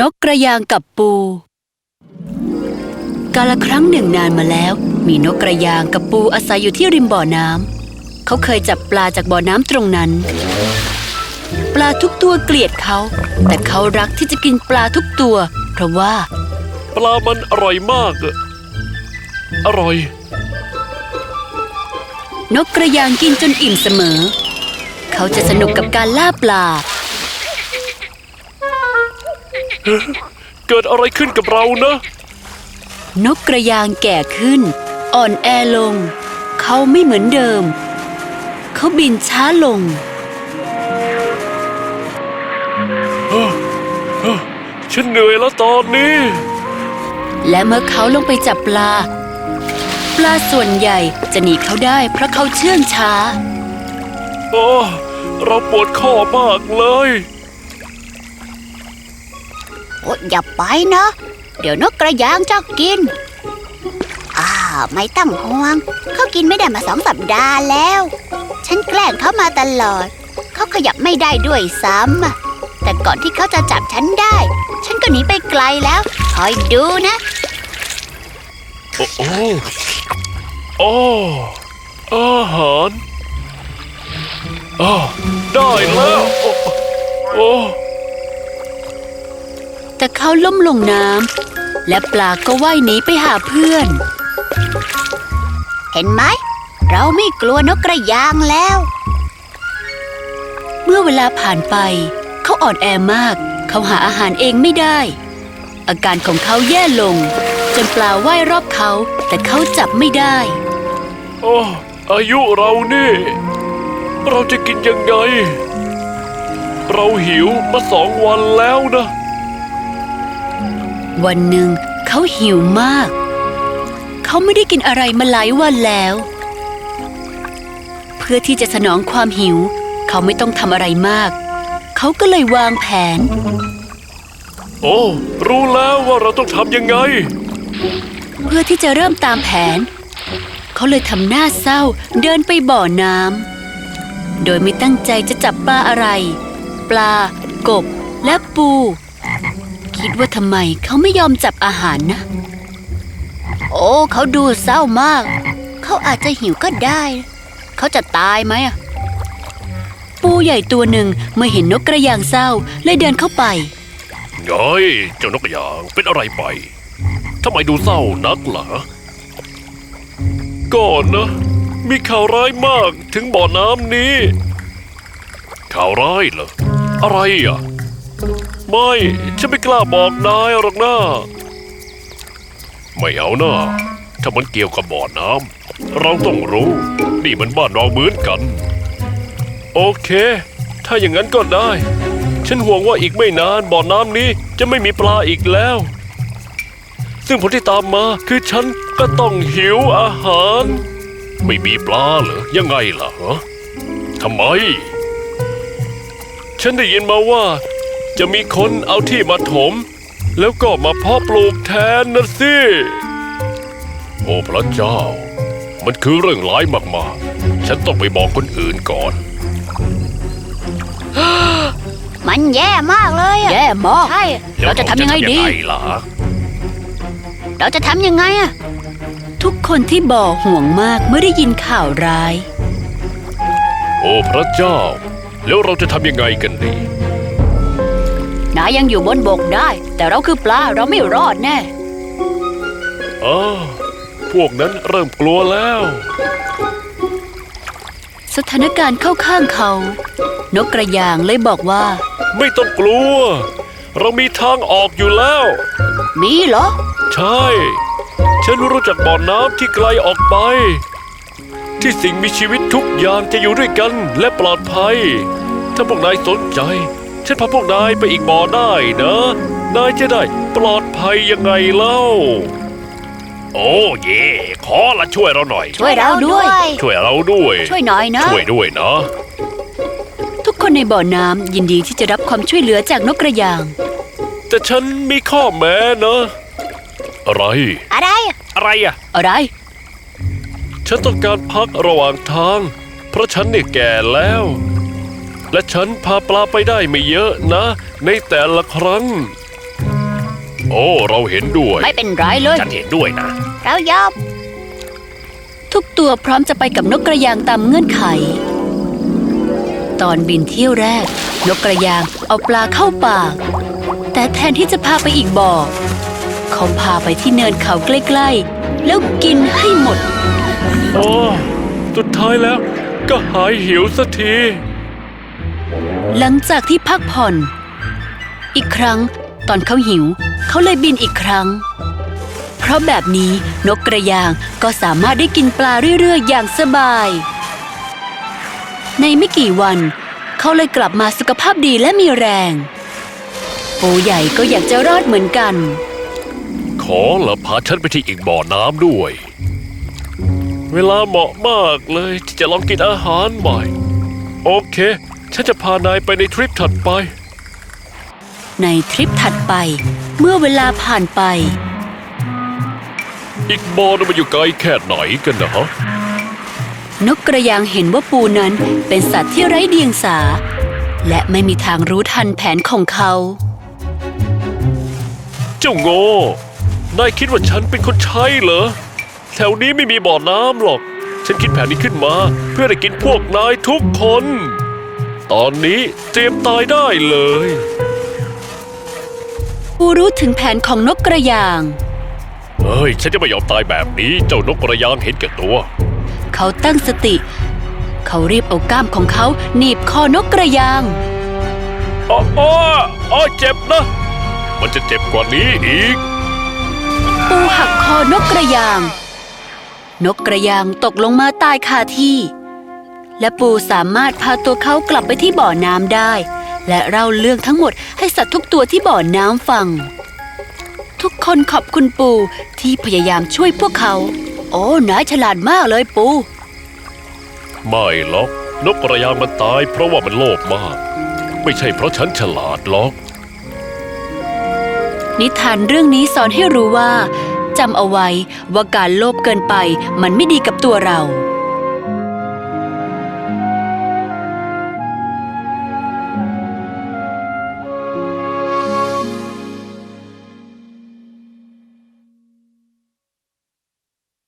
นกกระยางกับปู กาละครั้งหนึ่งนานมาแล้ว มีนกกระยางกับปูอาศัยอยู่ที่ริมบ่อน้ำเขาเคยจับปลาจากบ่อน้ำตรงนั้น ปลาทุกตัวเกลียดเขา แต่เขารักที่จะกินปลาทุกตัว เพราะว่า ปลามันอร่อยมากอะอร่อย นกกระยางกินจนอิ่มเสมอ เขาจะสนุกกับการล่าปลา เกิดอะไรขึ้นกับเรานะ นกกระยางแก่ขึ้น อ่อนแอลง เขาไม่เหมือนเดิม เขาบินช้าลง ฉันเหนื่อยแล้วตอนนี้ และเมื่อเขาลงไปจับปลา ปลาส่วนใหญ่จะหนีเขาได้เพราะเขาเชื่องช้า โอ้ เราปวดข้อมากเลย อยอย่าไปนะ เดี๋ยวนกกระยางจะกิน อ้าไม่ต้องห่วง เขากินไม่ได้มาสองสัปดาห์แล้ว ฉันแกล้งเขามาตลอด เขาขยับไม่ได้ด้วยซ้ำแต่ก่อนที่เขาจะจับฉันได้ ฉันก็หนีไปไกลแล้ว คอยดูนะ โอ้โอ้โอ้อาหารอ้าได้แล้ว โอ้ แต่เขาล้มลงน้ำและปลาก็ว่ายหนีไปหาเพื่อน เห็นไหม เราไม่กลัวนกกระยางแล้ว เมื่อเวลาผ่านไปเขาอ่อนแอมาก เขาหาอาหารเองไม่ได้ อาการของเขาแย่ลง จนปลาว่ายรอบเขา แต่เขาจับไม่ได้ โอ้อายุเรานี่ เราจะกินยังไง เราหิวมาสองวันแล้วนะ วันหนึ่งเขาหิวมาก เขาไม่ได้กินอะไรมาหลายวันแล้ว เพื่อที่จะสนองความหิว เขาไม่ต้องทำอะไรมาก เขาก็เลยวางแผน โอ้ รู้แล้วว่าเราต้องทำยังไง เพื่อที่จะเริ่มตามแผน เขาเลยทำหน้าเศร้าเดินไปบ่อน้ำโดยไม่ตั้งใจจะจับปลาอะไร ปลา กบและปู คิดว่าทำไมเขาไม่ยอมจับอาหารนะ โอ้ เขาดูเศร้ามาก เขาอาจจะหิวก็ได้ เขาจะตายไหมอะปูใหญ่ตัวหนึ่งเมื่อเห็นนกกระยางเศร้าเลยเดินเข้าไปไงเจ้านกกระยางเป็นอะไรไปทำไมดูเศร้านักล่ะก่อนนะ มีข่าวร้ายมากถึงบ่อน้ำนี้ ข่าวร้ายเหรอ อะไรอะ ไม่ ฉันไม่กล้าบอกนายหรอกนะ ไม่เอานะถ้ามันเกี่ยวกับบ่อน้ำเราต้องรู้ นี่มันบ้านเราเหมือนกัน โอเค ถ้าอย่างนั้นก็ได้ ฉันห่วงว่าอีกไม่นานบ่อน้ำนี้จะไม่มีปลาอีกแล้ว ซึ่งผลที่ตามมาคือฉันก็ต้องหิวอาหาร ไม่มีปลาเหรอ ยังไงล่ะฮะทำไม ฉันได้ยินมาว่า จะมีคนเอาที่มาถม แล้วก็มาเพาะปลูกแทนนะสิ โอ้พระเจ้า มันคือเรื่องร้ายมากๆ ฉันต้องไปบอกคนอื่นก่อน มันแย่มากเลยอะแย่มากใช่ เราจะทำยังไงดี แล้วเราจะทำยังไงล่ะเราจะทำยังไงอะทุกคนที่บ่อห่วงมากเมื่อได้ยินข่าวร้าย โอ้พระเจ้า แล้วเราจะทำยังไงกันดีนายยังอยู่บนบกได้ แต่เราคือปลาเราไม่รอดแน่อ้าพวกนั้นเริ่มกลัวแล้ว สถานการณ์เข้าข้างเขา นกกระยางเลยบอกว่า ไม่ต้องกลัว เรามีทางออกอยู่แล้ว มีเหรอ ใช่ ฉันรู้จักบ่อน้ำที่ไกลออกไป ที่สิ่งมีชีวิตทุกอย่างจะอยู่ด้วยกันและปลอดภัย ถ้าพวกนายสนใจ ฉันพาพวกนายไปอีกบ่อได้นะ นายจะได้ปลอดภัยยังไงเล่า โอ้เย่ขอละช่วยเราหน่อย ช่วยเราด้วย ช่วยเราด้วย ช่วยหน่อยนะ ช่วยด้วยนะ ทุกคนในบ่อน้ำยินดีที่จะรับความช่วยเหลือจากนกกระยาง แต่ฉันมีข้อแม้นะ อะไร อะไร อะอะไรอะอะไร ฉันต้องการพักระหว่างทาง เพราะฉันเนี่ยแก่แล้ว และฉันพาปลาไปได้ไม่เยอะนะ ในแต่ละครั้ง โอ้เราเห็นด้วย ไม่เป็นไรเลย ฉันเห็นด้วยนะ เรายอมทุกตัวพร้อมจะไปกับนกกระยางตามเงื่อนไข ตอนบินเที่ยวแรก นกกระยางเอาปลาเข้าปาก แต่แทนที่จะพาไปอีกบ่อเขาพาไปที่เนินเขาใกล้ๆ แล้วกินให้หมด โอ้ สุดท้ายแล้วก็หายหิวสักที หลังจากที่พักผ่อน อีกครั้งตอนเขาหิว เขาเลยบินอีกครั้ง เพราะแบบนี้นกกระยางก็สามารถได้กินปลาเรื่อยๆ อย่างสบาย ในไม่กี่วัน เขาเลยกลับมาสุขภาพดีและมีแรง ปูใหญ่ก็อยากจะรอดเหมือนกัน ขอละพาฉันไปที่อีกบ่อน้ำด้วย เวลาเหมาะมากเลยที่จะลองกินอาหารใหม่ โอเค ฉันจะพานายไปในทริปถัดไป ในทริปถัดไป เมื่อเวลาผ่านไป อีกบ่อนั้นมันอยู่ไกลแค่ไหนกันนะฮะนกกระยางเห็นว่าปูนั้นเป็นสัตว์ที่ไร้เดียงสา และไม่มีทางรู้ทันแผนของเขา เจ้าโง่ นายคิดว่าฉันเป็นคนใช้เหรอ แถวนี้ไม่มีบ่อน้ำหรอก ฉันคิดแผนนี้ขึ้นมา เพื่อได้กินพวกนายทุกคน ตอนนี้เตรียมตายได้เลยปูรู้ถึงแผนของนกกระยาง เฮ้ย ฉันจะไม่ยอมตายแบบนี้ เจ้านกกระยางเห็นแก่ตัว เขาตั้งสติ เขารีบเอาก้ามของเขาหนีบคอนกกระยางอ๋ออ๋ออ๋อเจ็บนะ มันจะเจ็บกว่านี้อีก ปูหักคอนกกระยาง นกกระยางตกลงมาตายคาที่ และปูสามารถพาตัวเขากลับไปที่บ่อน้ำได้ และเล่าเรื่องทั้งหมดให้สัตว์ทุกตัวที่บ่อน้ำฟัง ทุกคนขอบคุณปูที่พยายามช่วยพวกเขา โอ้นายฉลาดมากเลยปู ไม่หรอกนกกระยางมันตายเพราะว่ามันโลภมาก ไม่ใช่เพราะฉันฉลาดหรอก นิทานเรื่องนี้สอนให้รู้ว่าจำเอาไว้ว่าการโลภเกินไปมันไม่ดีกับตัวเรา